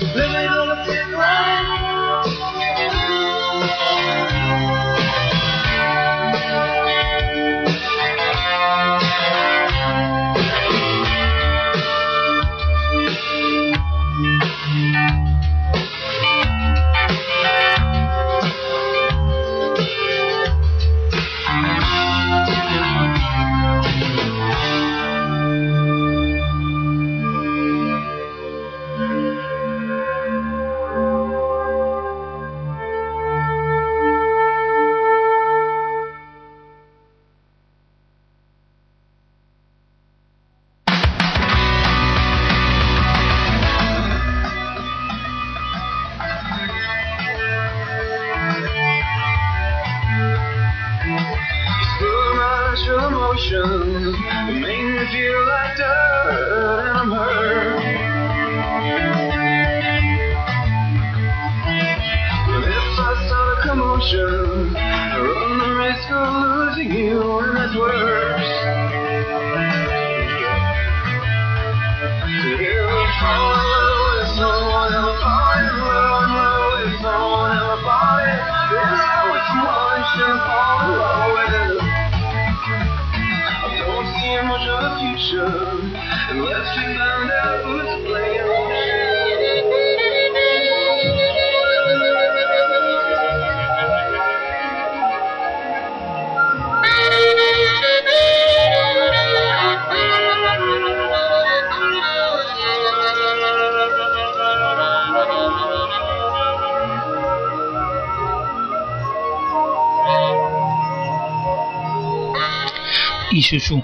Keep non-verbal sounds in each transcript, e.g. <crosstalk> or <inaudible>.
Let Isuzu,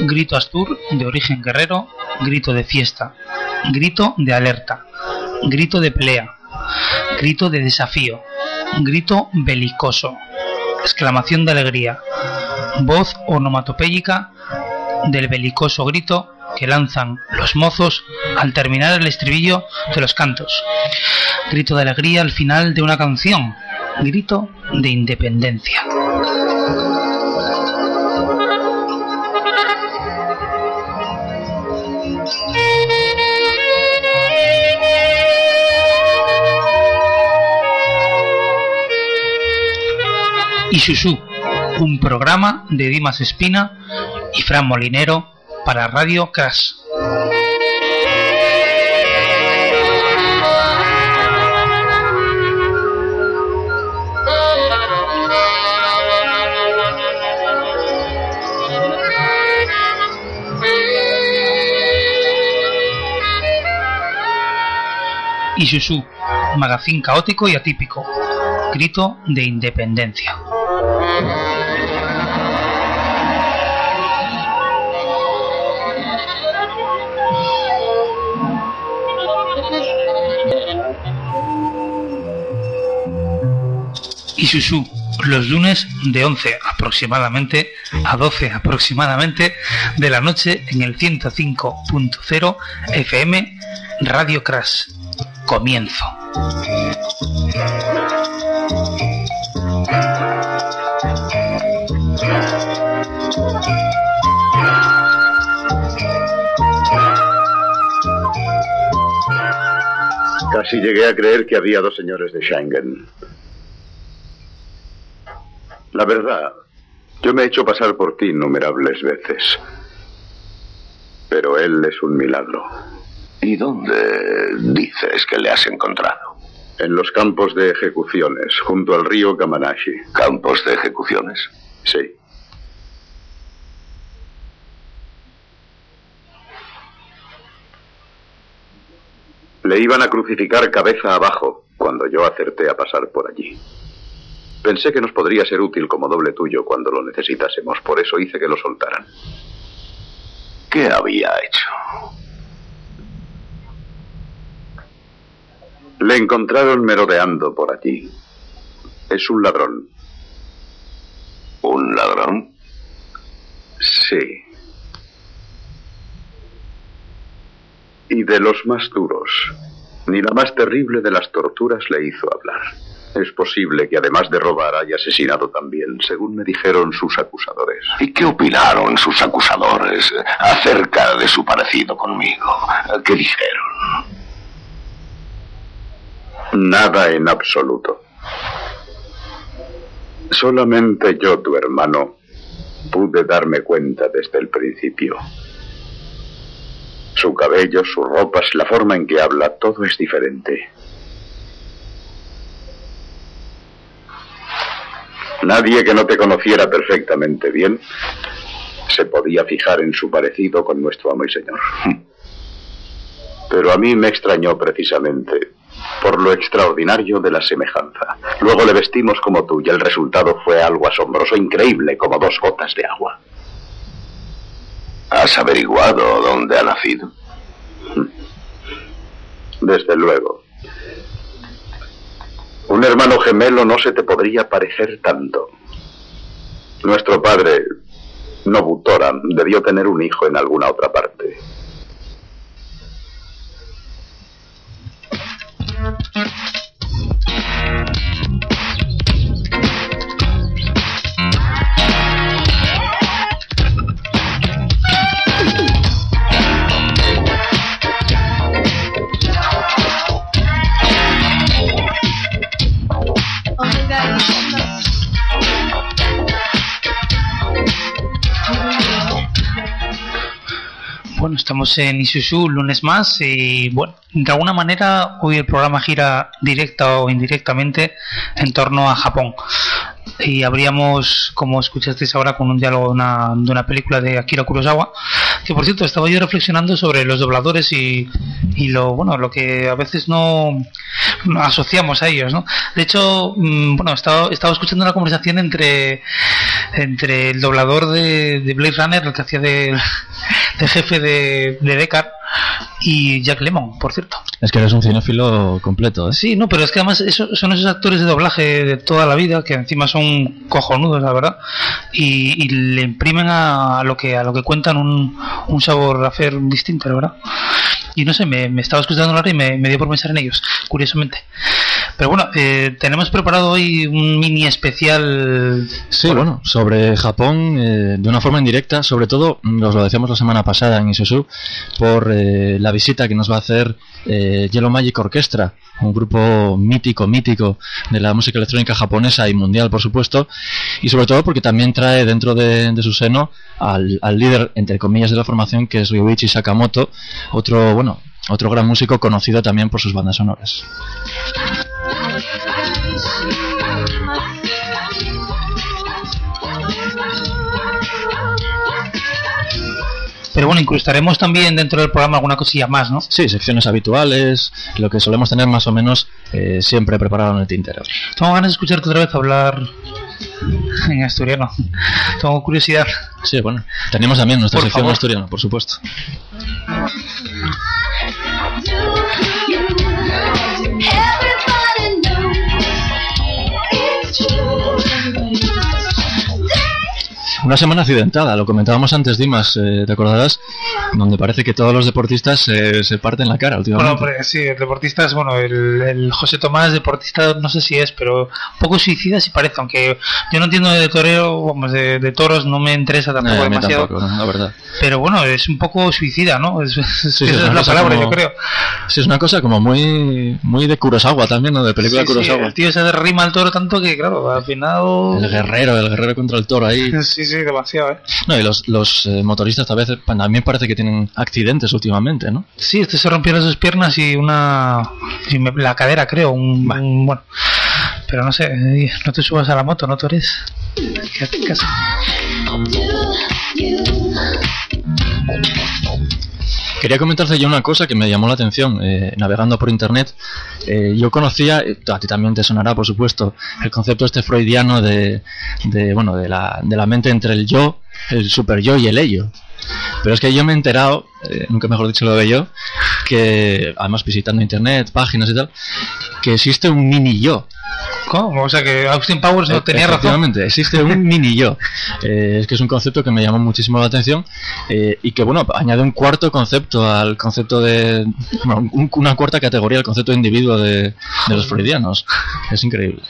grito astur de origen guerrero, grito de fiesta, grito de alerta, grito de pelea, grito de desafío, grito belicoso, exclamación de alegría, voz onomatopéyica del belicoso grito que lanzan los mozos al terminar el estribillo de los cantos, grito de alegría al final de una canción, grito de independencia. Isuzu, un programa de Dimas Espina y Fran Molinero para Radio Crash. Isuzu, magazín caótico y atípico, grito de independencia. Isuzu, los lunes de 11 aproximadamente a 12 aproximadamente de la noche en el 105.0 FM Radio Crash. Comienzo. Casi llegué a creer que había dos señores de Schengen. La verdad, yo me he hecho pasar por ti innumerables veces. Pero él es un milagro. ¿Y dónde dices que le has encontrado? En los campos de ejecuciones, junto al río Kamanashi. ¿Campos de ejecuciones? Sí. Le iban a crucificar cabeza abajo cuando yo acerté a pasar por allí. Pensé que nos podría ser útil como doble tuyo cuando lo necesitásemos, por eso hice que lo soltaran. ¿Qué había hecho? Le encontraron merodeando por allí. Es un ladrón. ¿Un ladrón? Sí. Y de los más duros. Ni la más terrible de las torturas le hizo hablar. Es posible que además de robar haya asesinado también, según me dijeron sus acusadores. ¿Y qué opinaron sus acusadores acerca de su parecido conmigo? ¿Qué dijeron? Nada en absoluto. Solamente yo, tu hermano, pude darme cuenta desde el principio. Su cabello, sus ropas, la forma en que habla, todo es diferente. Nadie que no te conociera perfectamente bien se podía fijar en su parecido con nuestro amo y señor. <laughs> Pero a mí me extrañó precisamente por lo extraordinario de la semejanza. Luego le vestimos como tú y el resultado fue algo asombroso, increíble, como dos gotas de agua. ¿Has averiguado dónde ha nacido? Desde luego. Un hermano gemelo no se te podría parecer tanto. Nuestro padre, Nobutoran, debió tener un hijo en alguna otra parte. Estamos en Isuzu lunes más y bueno, de alguna manera hoy el programa gira directa o indirectamente en torno a Japón. Y habríamos, como escuchasteis ahora, con un diálogo de una, de una película de Akira Kurosawa, que por cierto estaba yo reflexionando sobre los dobladores y, y lo bueno lo que a veces no, no asociamos a ellos, ¿no? De hecho, mm, bueno, estaba, estaba escuchando una conversación entre entre el doblador de, de Blade Runner, el que hacía de, de jefe de, de Deckard, y Jack Lemmon, por cierto. Es que eres un cinéfilo completo, ¿eh? Sí, no, pero es que además eso- son esos actores de doblaje de toda la vida que encima son cojonudos, la verdad, y, y le imprimen a, a lo que a lo que cuentan un, un sabor a hacer distinto, la verdad. Y no sé, me, me estaba escuchando ahora y me, me dio por pensar en ellos, curiosamente. Pero bueno, eh, tenemos preparado hoy un mini especial. Sí, bueno, sobre Japón eh, de una forma indirecta, sobre todo, mm, os lo decíamos la semana pasada en Isuzu, por eh, la visita que nos va a hacer eh, Yellow Magic Orchestra, un grupo mítico, mítico de la música electrónica japonesa y mundial, por supuesto, y sobre todo porque también trae dentro de, de su seno al, al líder, entre comillas, de la formación, que es Ryuichi Sakamoto, otro, bueno, otro gran músico conocido también por sus bandas sonoras. Pero bueno, incrustaremos también dentro del programa alguna cosilla más, ¿no? Sí, secciones habituales, lo que solemos tener más o menos eh, siempre preparado en el tintero. Tengo ganas de escucharte otra vez hablar en asturiano. Tengo curiosidad. Sí, bueno, tenemos también nuestra Por sección favor. asturiana, por supuesto. Una semana accidentada, lo comentábamos antes, Dimas, eh, ¿te acordarás? Donde parece que todos los deportistas eh, se parten la cara Bueno, últimamente. pero sí, el deportista es, bueno, el, el José Tomás, deportista, no sé si es, pero un poco suicida sí parece, aunque yo no entiendo de torero, vamos, de, de toros no me interesa Eh, tampoco mí demasiado. tampoco, no, la verdad. Pero bueno, es un poco suicida, ¿no? Es, es- Sí, sí, esa es la palabra, como- yo creo. Sí, es una cosa como muy muy de Kurosawa también, ¿no? De película Sí, sí, Kurosawa. el tío se derrima al toro tanto que, claro, al final... El guerrero, el guerrero contra el toro ahí. <laughs> Sí, sí, demasiado, ¿eh? No, y los, los eh, motoristas a veces también parece que tienen accidentes últimamente, ¿no? Sí, este se rompió las dos piernas y una. y me- la cadera, creo. Un, un- bueno. Pero no sé, eh, no te subas a la moto, ¿no? Quédate en casa. Quería comentarte yo una cosa que me llamó la atención eh, navegando por internet. Eh, yo conocía, eh, a ti también te sonará por supuesto, el concepto este freudiano de, de, bueno de la, de la mente entre el yo, el super yo y el ello. Pero es que yo me he enterado, eh, nunca mejor dicho lo de yo, que además visitando internet, páginas y tal, que existe un mini yo. ¿Cómo? O sea que Austin Powers no Eh, tenía razón. Existe un <laughs> mini yo. Eh, es que es un concepto que me llamó muchísimo la atención eh, y que, bueno, añade un cuarto concepto al concepto de. bueno, un- una cuarta categoría al concepto de individuo de, de los freudianos. Es increíble.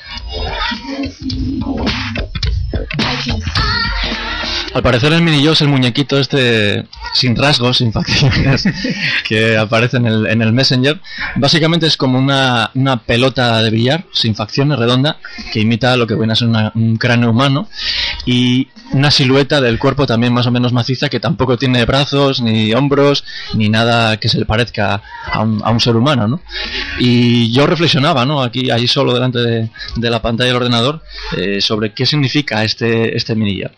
Al parecer el mini yo es el muñequito este sin rasgos, sin facciones, <laughs> que aparece en el, en el Messenger. Básicamente es como una, una pelota de billar sin facciones, redonda, que imita lo que viene a ser una- un cráneo humano y una silueta del cuerpo también más o menos maciza que tampoco tiene brazos, ni hombros, ni nada que se le parezca a un, a un ser humano, ¿no? Y yo reflexionaba, ¿no? Aquí, ahí solo delante de, de la pantalla del ordenador, eh, sobre qué significa este, este mini yo.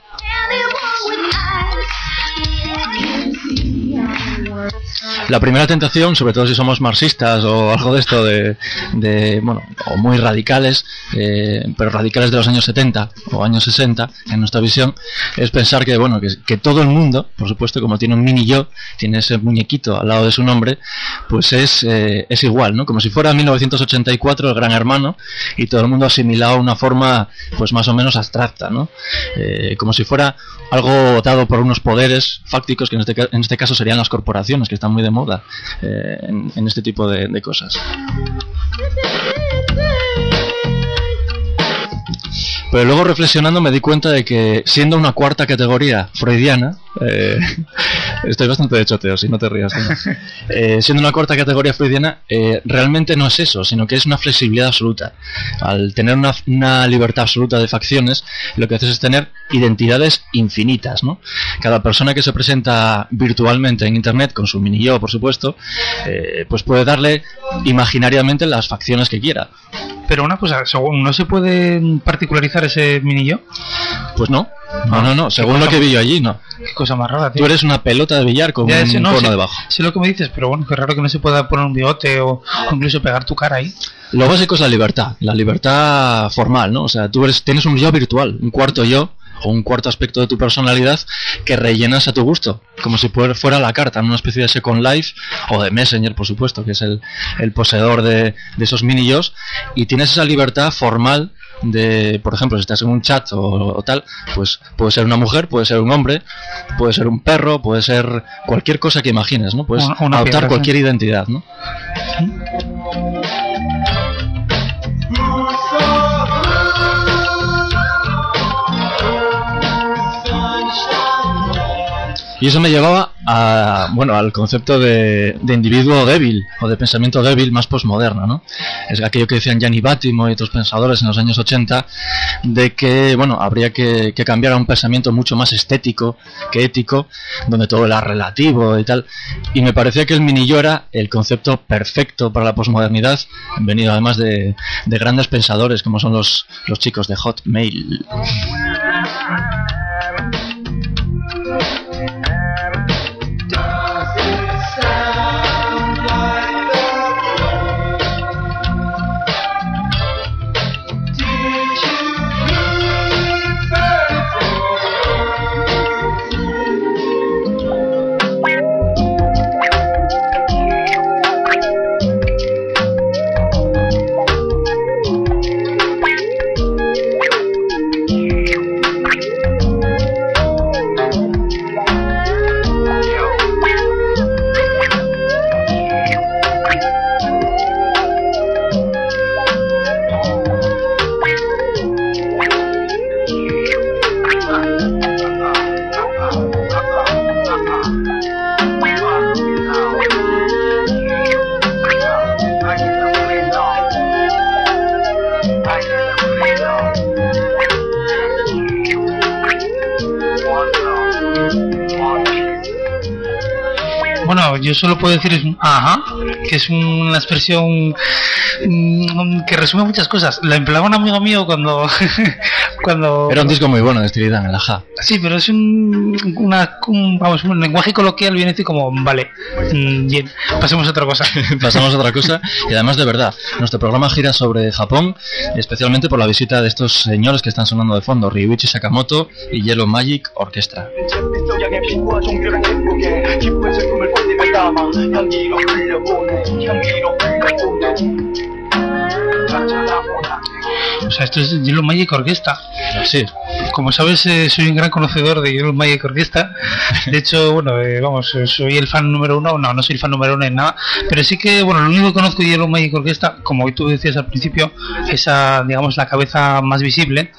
La primera tentación, sobre todo si somos marxistas o algo de esto, de, de, bueno, o muy radicales, eh, pero radicales de los años 70 o años 60, en nuestra visión, es pensar que, bueno, que, todo el mundo, por supuesto, como tiene un mini yo, tiene ese muñequito al lado de su nombre, pues es, eh, es igual, ¿no? Como si fuera 1984 el gran hermano y todo el mundo asimilado a una forma, pues más o menos abstracta, ¿no? Eh, como si fuera algo dado por unos poderes fácticos que en este, en este caso serían las corporaciones, que están muy de moda eh, en, este tipo de, de cosas. Pero luego reflexionando me di cuenta de que siendo una cuarta categoría freudiana, eh, estoy bastante de choteo, si no te rías. Eh, siendo una cuarta categoría freudiana, eh, realmente no es eso, sino que es una flexibilidad absoluta. Al tener una, una libertad absoluta de facciones, lo que haces es tener identidades infinitas, ¿no? Cada persona que se presenta virtualmente en Internet, con su mini yo, por supuesto, eh, pues puede darle imaginariamente las facciones que quiera. Pero una cosa, según- ¿no se puede particularizar ese mini yo? Pues no, no, no, no, según cosa lo que vi yo allí, no. Qué cosa más rara, tío. Tú eres una pelota de billar con Ya, no, cono sé- debajo. sé lo que me dices, pero bueno, qué raro que no se pueda poner un bigote o, o incluso pegar tu cara ahí. Lo básico es la libertad, la libertad formal, ¿no? O sea, tú eres, tienes un yo virtual, un cuarto yo o un cuarto aspecto de tu personalidad que rellenas a tu gusto, como si fuera fuera la carta, en una especie de Second Life o de Messenger, por supuesto, que es el, el poseedor de, de esos mini yos, y tienes esa libertad formal de, por ejemplo, si estás en un chat o, o tal, pues puede ser una mujer, puede ser un hombre, puede ser un perro, puede ser cualquier cosa que imagines, ¿no? Puedes Una- una adoptar piedra, sí. cualquier identidad, ¿no? Y eso me llevaba a, bueno, al concepto de, de individuo débil o de pensamiento débil más posmoderno, ¿no? Es aquello que decían Gianni Battimo y otros pensadores en los años 80 de que, bueno, habría que, que cambiar a un pensamiento mucho más estético que ético, donde todo era relativo y tal. Y me parecía que el mini yo era el concepto perfecto para la posmodernidad, venido además de, de grandes pensadores como son los, los chicos de Hotmail. Puedo decir es ajá, que es una expresión mm, que resume muchas cosas. La empleaba un amigo mío cuando <laughs> cuando Era un disco muy bueno de Steely Dan, el Aja. Sí, pero es un, una, un, vamos, un lenguaje coloquial viene así como, vale, mm, bien, pasemos a otra cosa. <laughs> Pasamos a otra cosa y además de verdad, nuestro programa gira sobre Japón, especialmente por la visita de estos señores que están sonando de fondo, Ryuichi Sakamoto y Yellow Magic Orchestra. O sea, esto es Yellow Magic Orquesta. Sí. Como sabes, eh, soy un gran conocedor de Yellow Magic Orquesta. De hecho, bueno, eh, vamos, eh, soy el fan número uno. No, no soy el fan número uno en nada. Pero sí que, bueno, lo único que conozco de Yellow Magic Orquesta, como tú decías al principio, es, a, digamos, la cabeza más visible,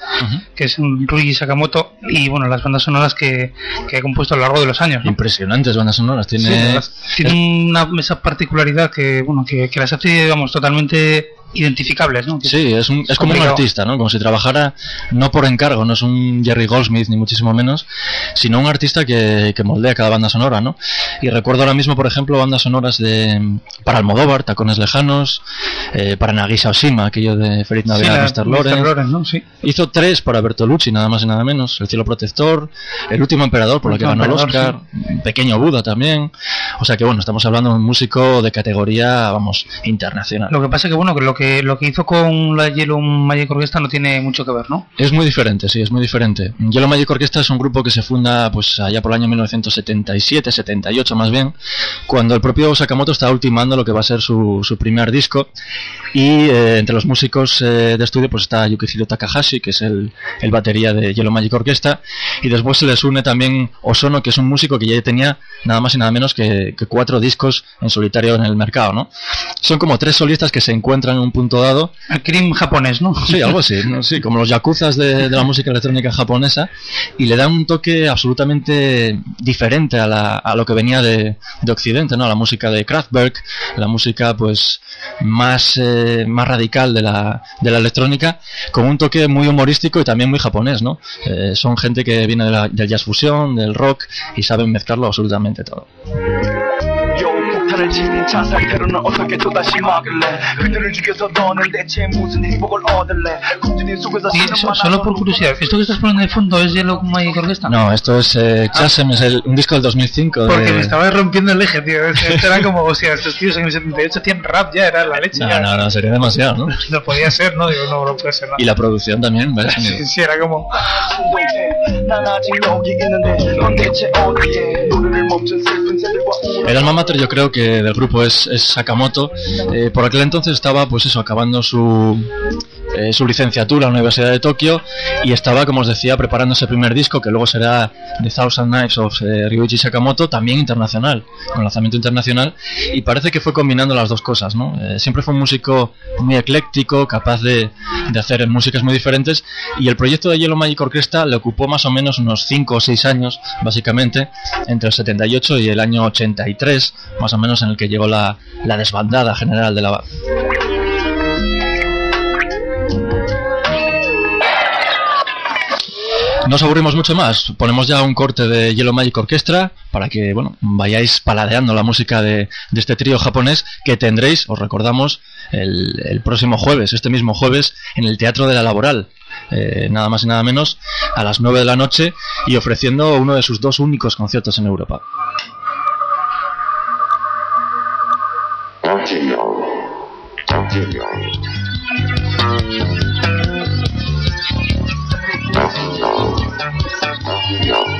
que es Ruigi Sakamoto. Y, bueno, las bandas sonoras que, que he compuesto a lo largo de los años. Impresionantes bandas sonoras. Tiene, sí, una esa particularidad que, bueno, que, que las hace, digamos, totalmente identificables, ¿no? Sí, es, un- es como un artista, ¿no? Como si trabajara no por encargo, no es un Jerry Goldsmith ni muchísimo menos, sino un artista que, que moldea cada banda sonora, ¿no? Y recuerdo ahora mismo, por ejemplo, bandas sonoras de para Almodóvar, Tacones Lejanos, eh, para Nagisa Oshima, aquello de Feliz Sí, Navidad, la- Mr. Sí. Hizo tres para Bertolucci, nada más y nada menos. El cielo protector, El último emperador, por El lo que ganó el Oscar, Pequeño Buda también. O sea que bueno, estamos hablando de un músico de categoría, vamos, internacional. Lo que pasa que bueno, que lo que lo que hizo con la Yellow Magic Orquesta no tiene mucho que ver, ¿no? Es muy diferente, sí, es muy diferente. Yellow Magic Orchestra es un grupo que se funda pues allá por el año 1977, 78 más bien, cuando el propio Sakamoto está ultimando lo que va a ser su, su primer disco y eh, entre los músicos eh, de estudio pues está Yukihiro Takahashi, que es el, el batería de Yellow Magic Orchestra y después se les une también Osono, que es un músico que ya tenía nada más y nada menos que, que cuatro discos en solitario en el mercado, ¿no? Son como tres solistas que se encuentran en un punto dado El cream japonés, ¿no? Sí, algo así, ¿no? sí, como los yakuzas de, de la música electrónica japonesa y le dan un toque absolutamente diferente a, la- a lo que venía de, de Occidente, ¿no? A la música de Kraftwerk, la música pues más, eh, más radical de la, de la electrónica, con un toque muy humorístico y también muy japonés, ¿no? Eh, son gente que viene de la- del jazz fusión, del rock y saben mezclarlo absolutamente todo. 폭탄을 치는 자살 테러는 어떻게 또다시 막을래 그들을 죽여서 너는 대체 무슨 행복을 얻을래 굶주린 속에서 Y 쓰는 so- solo por curiosidad, ¿esto que estás poniendo de fondo es Yellow Magic Orquesta? No, esto es eh, Chasem, es el- un disco del 2005 de... Porque me estaba rompiendo el eje, tío. Esto era como, o sea, estos tíos en el 78 hacían rap ya, era la leche. No, ya. no, no, sería demasiado, ¿no? <laughs> No podía ser, ¿no? Digo, no, no puede ser, ¿no? Y la producción también, ¿ves? Sí, sí, era como... <laughs> El alma mater yo creo que del grupo es, es Sakamoto. Eh, por aquel entonces estaba, pues eso, acabando su, eh, su licenciatura en la Universidad de Tokio y estaba, como os decía, preparando ese primer disco que luego será The Thousand Knives of eh, Ryuichi Sakamoto, también internacional, con lanzamiento internacional y parece que fue combinando las dos cosas, ¿no? Eh, siempre fue un músico muy ecléctico, capaz de, de hacer músicas muy diferentes y el proyecto de Yellow Magic Orchestra le ocupó más o menos unos 5 o 6 años, básicamente, entre el 78 y el año 83, más o menos en el que llegó la, la desbandada general de la, No os aburrimos mucho más. Ponemos ya un corte de Yellow Magic Orchestra para que bueno vayáis paladeando la música de, este trío japonés que tendréis, os recordamos, el, el próximo jueves, este mismo jueves, en el Teatro de la Laboral. eh, nada más y nada menos a las 9 de la noche y ofreciendo uno de sus dos únicos conciertos en Europa. Radio.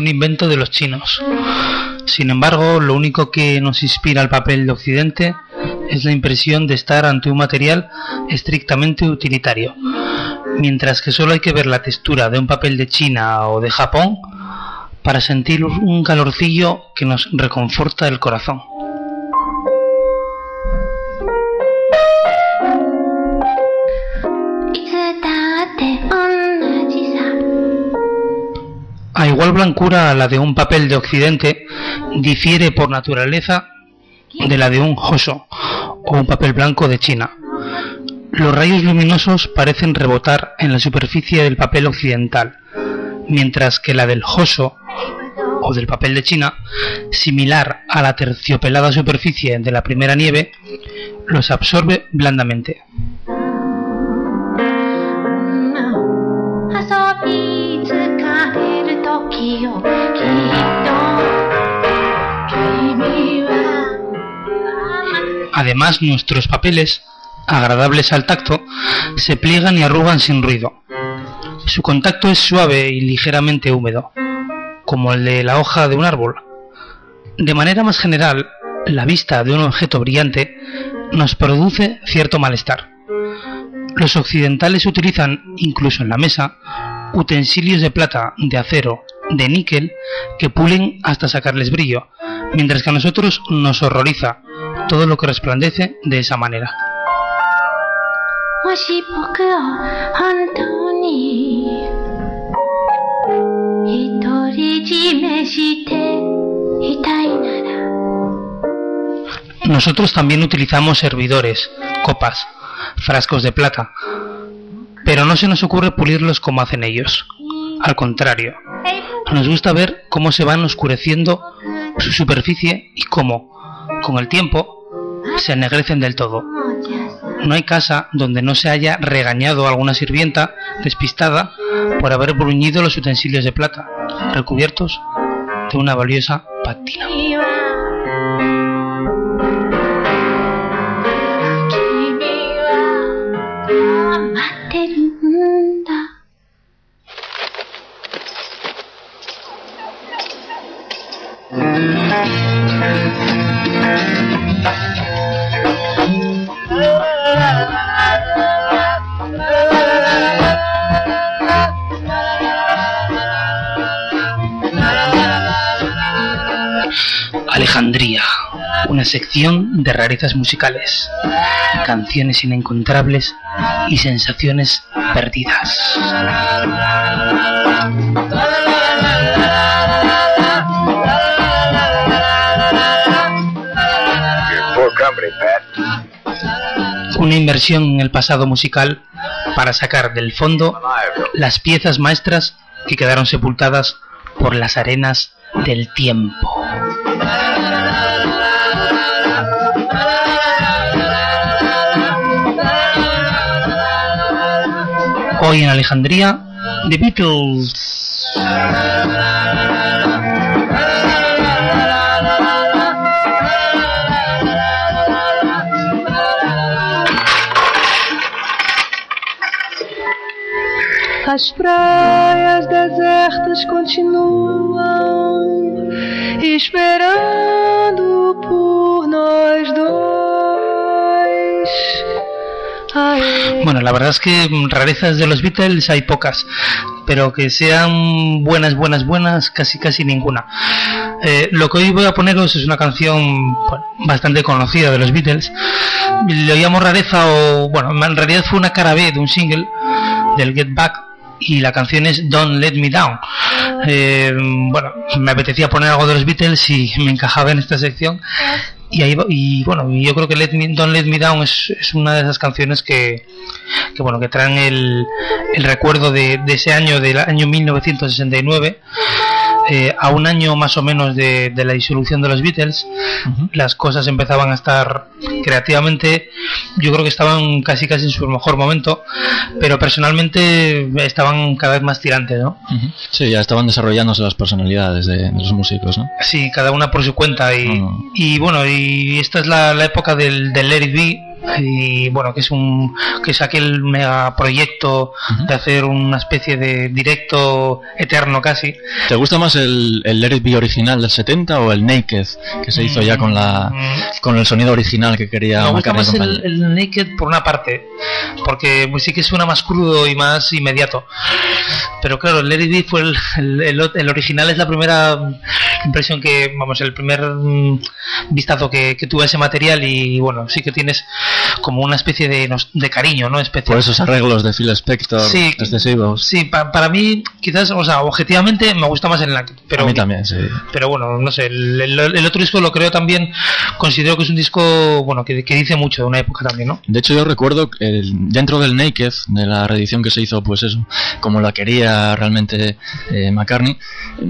un invento de los chinos. Sin embargo, lo único que nos inspira al papel de Occidente es la impresión de estar ante un material estrictamente utilitario. Mientras que solo hay que ver la textura de un papel de China o de Japón para sentir un calorcillo que nos reconforta el corazón. A igual blancura a la de un papel de Occidente, difiere por naturaleza de la de un hoso o un papel blanco de China. Los rayos luminosos parecen rebotar en la superficie del papel occidental, mientras que la del hoso o del papel de China, similar a la terciopelada superficie de la primera nieve, los absorbe blandamente. 時をきっと君は Además, nuestros papeles, agradables al tacto, se pliegan y arrugan sin ruido. Su contacto es suave y ligeramente húmedo, como el de la hoja de un árbol. De manera más general, la vista de un objeto brillante nos produce cierto malestar. Los occidentales utilizan, incluso en la mesa, utensilios de plata, de acero, de níquel que pulen hasta sacarles brillo, mientras que a nosotros nos horroriza todo lo que resplandece de esa manera. Nosotros también utilizamos servidores, copas, frascos de plata, pero no se nos ocurre pulirlos como hacen ellos. Al contrario, nos gusta ver cómo se van oscureciendo su superficie y cómo, con el tiempo, se ennegrecen del todo. No hay casa donde no se haya regañado alguna sirvienta despistada por haber bruñido los utensilios de plata, recubiertos de una valiosa pátina. Alejandría, una sección de rarezas musicales, canciones inencontrables y sensaciones perdidas. Una inversión en el pasado musical para sacar del fondo las piezas maestras que quedaron sepultadas por las arenas del tiempo. Hoy en Alejandría, The Beatles. As praias desertas continuam esperando por nós Bueno, la verdad es que rarezas de los Beatles hay pocas, pero que sean buenas, buenas, buenas, casi, casi ninguna. Eh, lo que hoy voy a poneros es una canción bastante conocida de los Beatles. Le llamo rareza o, bueno, en realidad fue una cara B de un single del Get Back y la canción es Don't Let Me Down. Eh, bueno, me apetecía poner algo de los Beatles y me encajaba en esta sección. Y, ahí, y bueno, yo creo que Let Me- Don't Let Me Down es, es una de esas canciones que, que bueno, que traen el, el recuerdo de, de ese año, del año 1969, eh, a un año más o menos de, de la disolución de los Beatles, las cosas empezaban a estar creativamente, yo creo que estaban casi casi en su mejor momento, pero personalmente estaban cada vez más tirantes, ¿no? Sí, ya estaban desarrollándose las personalidades de, de los músicos, ¿no? Sí, cada una por su cuenta y, Mm. y bueno, y esta es la, la época del, del Let It Be y bueno, que es un que es aquel mega proyecto de hacer una especie de directo eterno casi. ¿Te gusta más el, el Let It Be original del 70 o el Naked que se hizo ya con la Mm, con el sonido original que quería Me gusta más el, Naked por una parte, porque pues sí que suena más crudo y más inmediato. Pero claro, el Let It Be fue el, el, el- el original, es la primera impresión que, vamos, el primer mm, vistazo que, que tuve a ese material y bueno, sí que tienes como una especie de, de cariño, ¿no? Especial. Por esos arreglos de Phil Spector Sí. excesivos. Sí, pa- para mí, quizás, o sea, objetivamente me gusta más el Naked, pero a mí también, sí. pero bueno, no sé, el, el- el otro disco lo creo también, considero que es un disco, bueno, que, que dice mucho de una época también, ¿no? De hecho, yo recuerdo el- dentro del Naked, de la reedición que se hizo, pues eso, como la quería realmente eh, McCartney,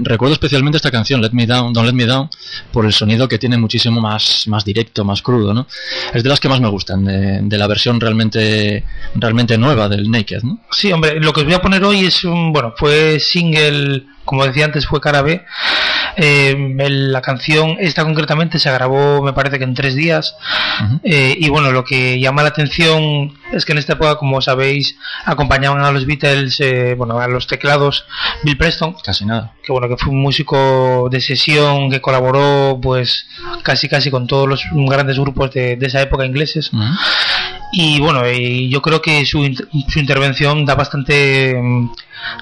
recuerdo especialmente esta canción, Let Me Down, Don't Let Me Down, por el sonido que tiene muchísimo más, más directo, más crudo, ¿no? Es de las que más me gustan, de, de la versión realmente, realmente nueva del Naked, ¿no? Sí, hombre, lo que os voy a poner hoy es un, bueno, fue single, como decía antes, fue cara B. Eh, el- la canción, esta concretamente, se grabó, me parece que en tres días. Eh, y bueno, lo que llama la atención es que en esta época, como sabéis, acompañaban a los Beatles, eh, bueno, a los teclados Bill Preston, Casi nada. que bueno, que fue un músico de sesión que colaboró, pues, casi casi con todos los grandes grupos de, de esa época ingleses. Y bueno, y yo creo que su, su intervención da bastante, mm,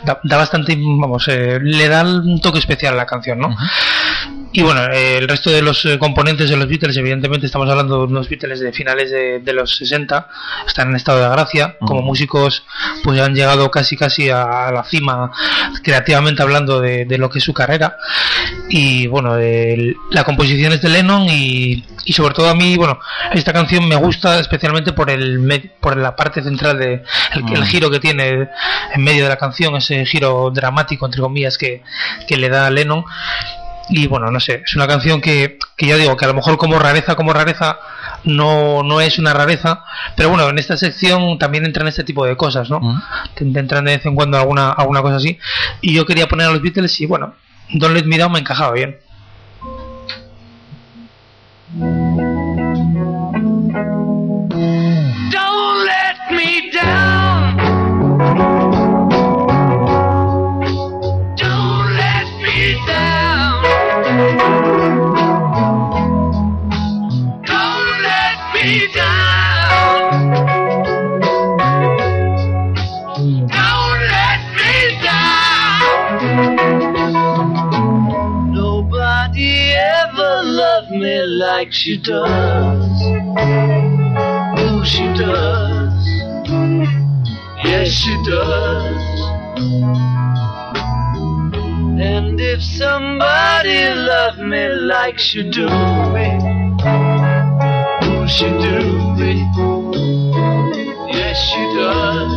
da, da bastante, vamos, eh, le da un toque especial a la canción, ¿no? Y bueno, eh, el resto de los eh, componentes de los Beatles, evidentemente estamos hablando de unos Beatles de finales de, de los 60, están en estado de gracia, como músicos pues han llegado casi casi a la cima creativamente hablando de, de lo que es su carrera. Y bueno, el- la composición es de Lennon y, y sobre todo a mí, bueno, esta canción me gusta especialmente por el por la parte central de el, el giro que tiene en medio de la canción, ese giro dramático entre comillas que, que le da a Lennon y bueno, no sé, es una canción que, que ya digo que a lo mejor como rareza, como rareza no, no es una rareza, pero bueno, en esta sección también entran este tipo de cosas, ¿no? Te entran de vez en cuando alguna, alguna cosa así. Y yo quería poner a los Beatles y bueno, Don't Let Me Down me encajaba bien. Like she does. Oh, she does. Yes, she does. And if somebody loved me like she do me, oh, she do me. Yes, she does.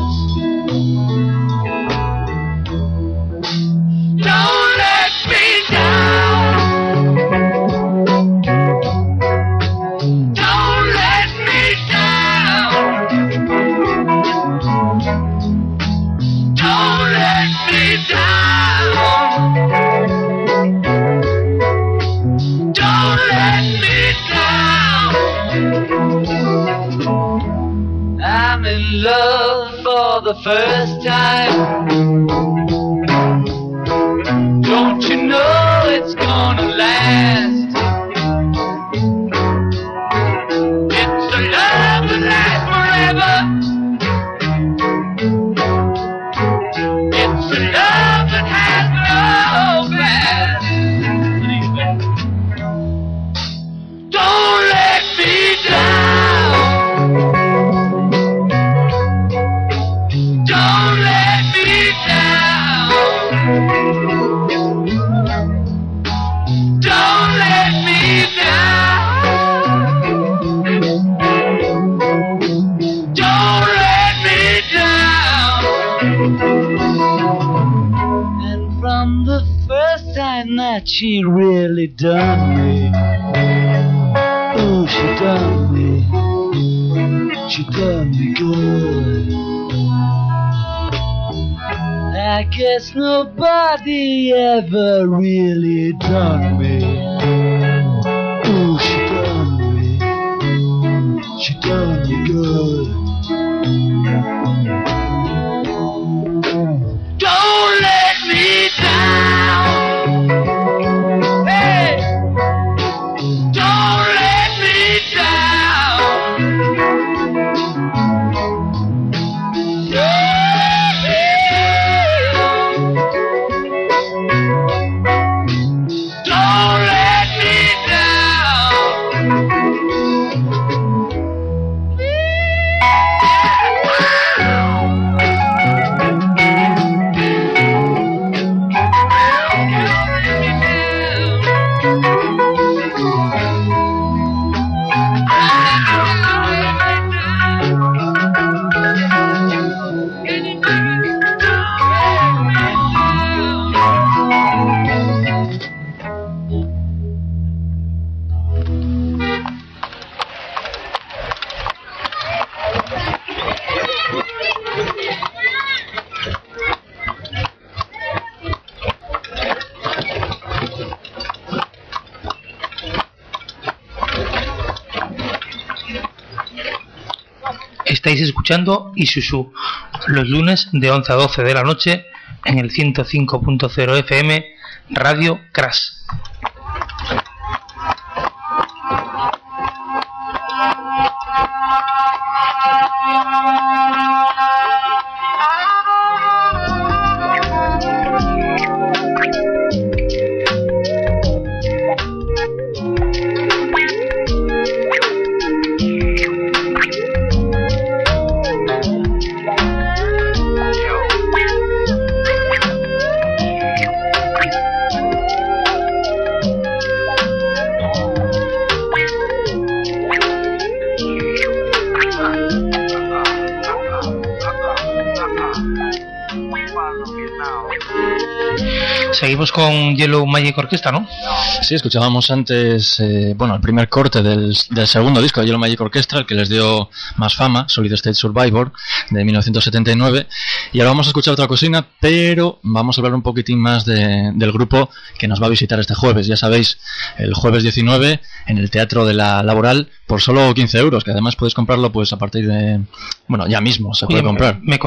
Guess nobody ever really done me. Escuchando Isusu los lunes de 11 a 12 de la noche en el 105.0 FM Radio Crash. Yellow Magic Orchestra, ¿no? Sí, escuchábamos antes, eh, bueno, el primer corte del, del, segundo disco de Yellow Magic Orchestra, el que les dio más fama, Solid State Survivor, de 1979. Y ahora vamos a escuchar otra cocina, pero vamos a hablar un poquitín más de, del grupo que nos va a visitar este jueves. Ya sabéis, el jueves 19 en el Teatro de la Laboral por solo 15 euros, que además podéis comprarlo pues a partir de... Bueno, ya mismo se puede Oye, comprar. Me, me